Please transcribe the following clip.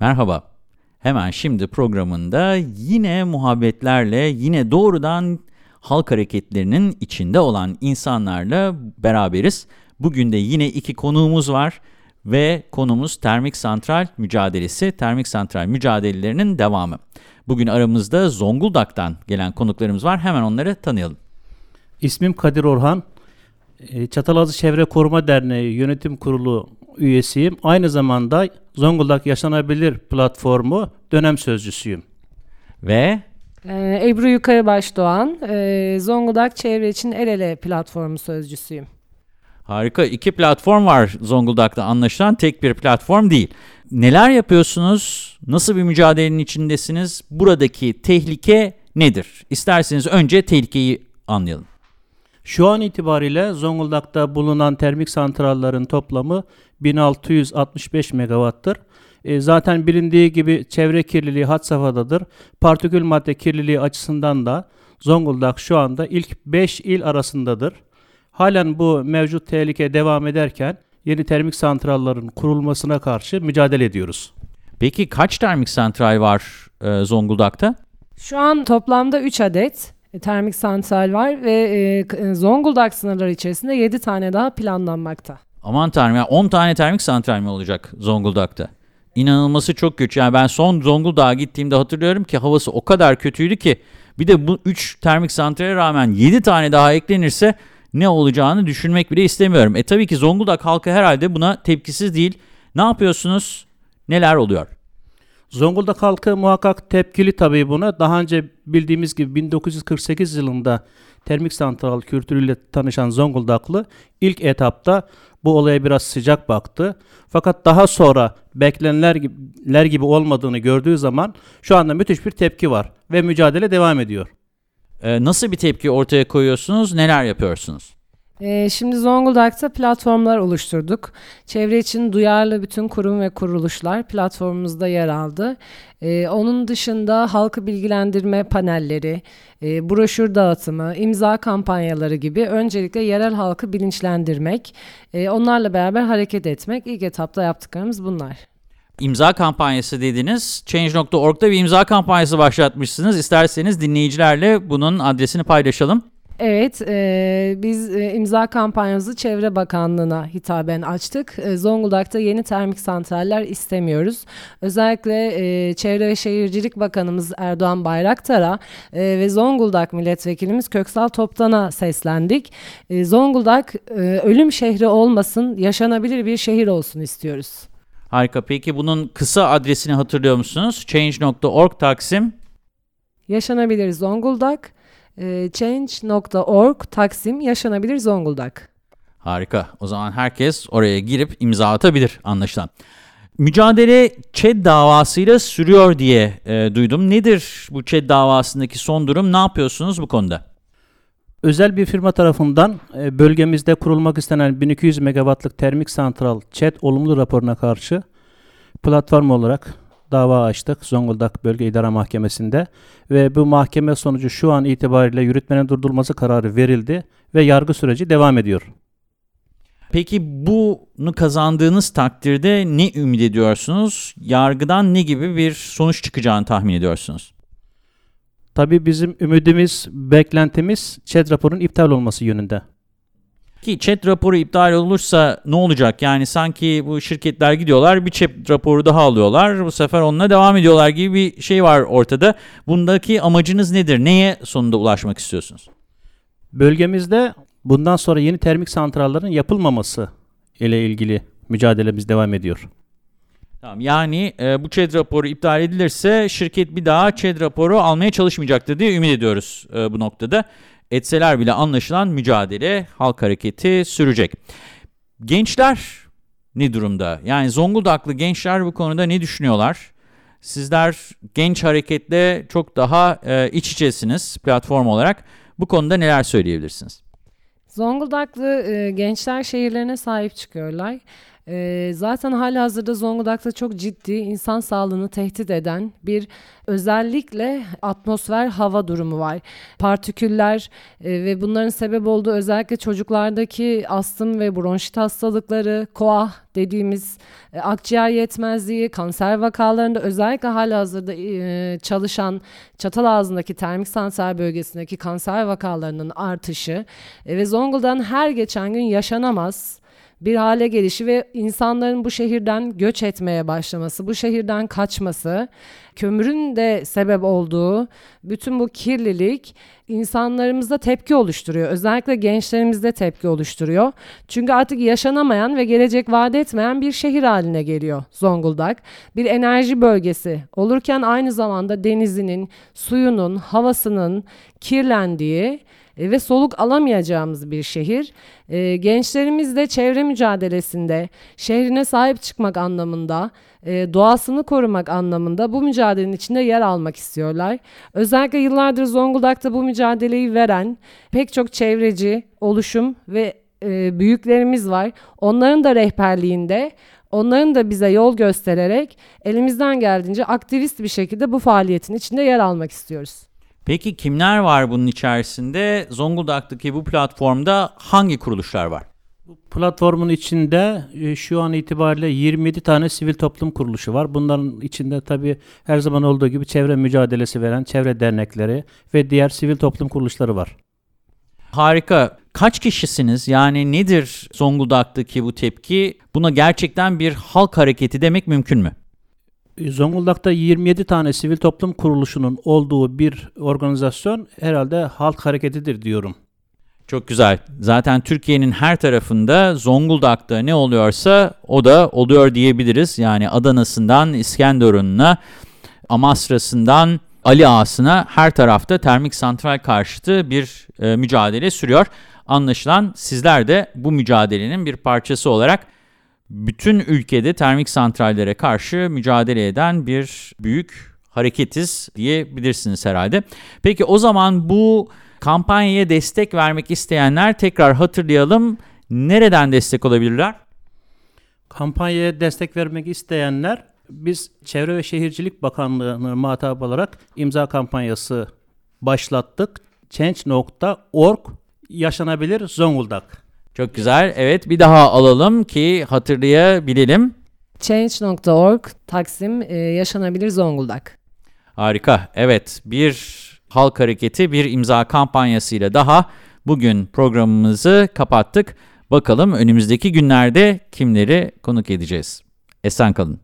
Merhaba. Hemen şimdi programında yine muhabbetlerle, yine doğrudan halk hareketlerinin içinde olan insanlarla beraberiz. Bugün de yine iki konuğumuz var ve konumuz termik santral mücadelesi, termik santral mücadelelerinin devamı. Bugün aramızda Zonguldak'tan gelen konuklarımız var. Hemen onları tanıyalım. İsmim Kadir Orhan. Ee, Çatalazı Çevre Koruma Derneği Yönetim Kurulu üyesiyim. Aynı zamanda Zonguldak Yaşanabilir platformu dönem sözcüsüyüm. Ve Ee, Ebru Yukarıbaş Doğan, ee, Zonguldak Çevre için El Ele platformu sözcüsüyüm. harika iki platform var Zonguldak'ta anlaşılan tek bir platform değil. Neler yapıyorsunuz? Nasıl bir mücadelenin içindesiniz? Buradaki tehlike nedir? İsterseniz önce tehlikeyi anlayalım. Şu an itibariyle Zonguldak'ta bulunan termik santrallerin toplamı 1665 megawattır. E, zaten bilindiği gibi çevre kirliliği had safhadadır. Partikül madde kirliliği açısından da Zonguldak şu anda ilk 5 il arasındadır. Halen bu mevcut tehlike devam ederken yeni termik santrallerin kurulmasına karşı mücadele ediyoruz. Peki kaç termik santral var e, Zonguldak'ta? Şu an toplamda 3 adet termik santral var ve e, e, Zonguldak sınırları içerisinde 7 tane daha planlanmakta. Aman tanrım ya 10 tane termik santral mi olacak Zonguldak'ta? İnanılması çok güç. Yani ben son Zonguldak'a gittiğimde hatırlıyorum ki havası o kadar kötüydü ki bir de bu 3 termik santrale rağmen 7 tane daha eklenirse ne olacağını düşünmek bile istemiyorum. E tabii ki Zonguldak halkı herhalde buna tepkisiz değil. Ne yapıyorsunuz? Neler oluyor? Zonguldak halkı muhakkak tepkili tabii buna. Daha önce bildiğimiz gibi 1948 yılında termik santral kültürüyle tanışan Zonguldaklı ilk etapta bu olaya biraz sıcak baktı. Fakat daha sonra beklenilenler gibi, olmadığını gördüğü zaman şu anda müthiş bir tepki var ve mücadele devam ediyor. E, nasıl bir tepki ortaya koyuyorsunuz? Neler yapıyorsunuz? E, şimdi Zonguldak'ta platformlar oluşturduk. Çevre için duyarlı bütün kurum ve kuruluşlar platformumuzda yer aldı. E, onun dışında halkı bilgilendirme panelleri, e, broşür dağıtımı, imza kampanyaları gibi öncelikle yerel halkı bilinçlendirmek, e, onlarla beraber hareket etmek ilk etapta yaptıklarımız bunlar. İmza kampanyası dediniz. Change.org'da bir imza kampanyası başlatmışsınız. İsterseniz dinleyicilerle bunun adresini paylaşalım. Evet, e, biz e, imza kampanyamızı Çevre Bakanlığı'na hitaben açtık. E, Zonguldak'ta yeni termik santraller istemiyoruz. Özellikle e, Çevre ve Şehircilik Bakanımız Erdoğan Bayraktar'a e, ve Zonguldak Milletvekilimiz Köksal Toptan'a seslendik. E, Zonguldak e, ölüm şehri olmasın, yaşanabilir bir şehir olsun istiyoruz. Harika. Peki bunun kısa adresini hatırlıyor musunuz? Change.org Taksim. Yaşanabilir Zonguldak, e, change.org Taksim Yaşanabilir Zonguldak. Harika. O zaman herkes oraya girip imza atabilir anlaşılan. Mücadele ÇED davasıyla sürüyor diye e, duydum. Nedir bu ÇED davasındaki son durum? Ne yapıyorsunuz bu konuda? Özel bir firma tarafından e, bölgemizde kurulmak istenen 1200 megawattlık termik santral ÇED olumlu raporuna karşı platform olarak dava açtık Zonguldak Bölge İdare Mahkemesi'nde ve bu mahkeme sonucu şu an itibariyle yürütmenin durdurulması kararı verildi ve yargı süreci devam ediyor. Peki bunu kazandığınız takdirde ne ümit ediyorsunuz? Yargıdan ne gibi bir sonuç çıkacağını tahmin ediyorsunuz? Tabii bizim ümidimiz, beklentimiz ÇED raporunun iptal olması yönünde. Ki chat raporu iptal olursa ne olacak? Yani sanki bu şirketler gidiyorlar bir chat raporu daha alıyorlar. Bu sefer onunla devam ediyorlar gibi bir şey var ortada. Bundaki amacınız nedir? Neye sonunda ulaşmak istiyorsunuz? Bölgemizde bundan sonra yeni termik santrallerin yapılmaması ile ilgili mücadelemiz devam ediyor. Tamam, yani e, bu ÇED raporu iptal edilirse şirket bir daha ÇED raporu almaya çalışmayacaktır diye ümit ediyoruz e, bu noktada. Etseler bile anlaşılan mücadele, halk hareketi sürecek. Gençler ne durumda? Yani Zonguldaklı gençler bu konuda ne düşünüyorlar? Sizler genç hareketle çok daha e, iç içesiniz platform olarak. Bu konuda neler söyleyebilirsiniz? Zonguldaklı e, gençler şehirlerine sahip çıkıyorlar. E, zaten hala hazırda Zonguldak'ta çok ciddi insan sağlığını tehdit eden bir özellikle atmosfer hava durumu var. Partiküller e, ve bunların sebep olduğu özellikle çocuklardaki astım ve bronşit hastalıkları, koah dediğimiz e, akciğer yetmezliği, kanser vakalarında özellikle hala hazırda e, çalışan çatal ağzındaki termik santral bölgesindeki kanser vakalarının artışı e, ve Zonguldak'ın her geçen gün yaşanamaz bir hale gelişi ve insanların bu şehirden göç etmeye başlaması, bu şehirden kaçması, kömürün de sebep olduğu bütün bu kirlilik insanlarımızda tepki oluşturuyor. Özellikle gençlerimizde tepki oluşturuyor. Çünkü artık yaşanamayan ve gelecek vaat etmeyen bir şehir haline geliyor Zonguldak. Bir enerji bölgesi olurken aynı zamanda denizinin, suyunun, havasının kirlendiği e, ve soluk alamayacağımız bir şehir. E, gençlerimiz de çevre mücadelesinde, şehrine sahip çıkmak anlamında, e, doğasını korumak anlamında bu mücadelenin içinde yer almak istiyorlar. Özellikle yıllardır Zonguldak'ta bu mücadeleyi veren pek çok çevreci, oluşum ve e, büyüklerimiz var. Onların da rehberliğinde Onların da bize yol göstererek elimizden geldiğince aktivist bir şekilde bu faaliyetin içinde yer almak istiyoruz. Peki kimler var bunun içerisinde? Zonguldak'taki bu platformda hangi kuruluşlar var? Bu platformun içinde e, şu an itibariyle 27 tane sivil toplum kuruluşu var. Bunların içinde tabii her zaman olduğu gibi çevre mücadelesi veren çevre dernekleri ve diğer sivil toplum kuruluşları var. Harika. Kaç kişisiniz? Yani nedir Zonguldak'taki bu tepki? Buna gerçekten bir halk hareketi demek mümkün mü? Zonguldak'ta 27 tane sivil toplum kuruluşunun olduğu bir organizasyon herhalde halk hareketidir diyorum. Çok güzel. Zaten Türkiye'nin her tarafında Zonguldak'ta ne oluyorsa o da oluyor diyebiliriz. Yani Adana'sından İskenderun'una, Amasra'sından Ali Ağa'sına her tarafta termik santral karşıtı bir e, mücadele sürüyor. Anlaşılan sizler de bu mücadelenin bir parçası olarak bütün ülkede termik santrallere karşı mücadele eden bir büyük hareketiz diyebilirsiniz herhalde. Peki o zaman bu kampanyaya destek vermek isteyenler tekrar hatırlayalım. Nereden destek olabilirler? Kampanyaya destek vermek isteyenler biz Çevre ve Şehircilik Bakanlığı'nı muhatap olarak imza kampanyası başlattık. Change.org yaşanabilir Zonguldak. Çok güzel. Evet bir daha alalım ki hatırlayabilelim. Change.org Taksim e, Yaşanabilir Zonguldak. Harika. Evet bir halk hareketi bir imza kampanyasıyla daha bugün programımızı kapattık. Bakalım önümüzdeki günlerde kimleri konuk edeceğiz. Esen kalın.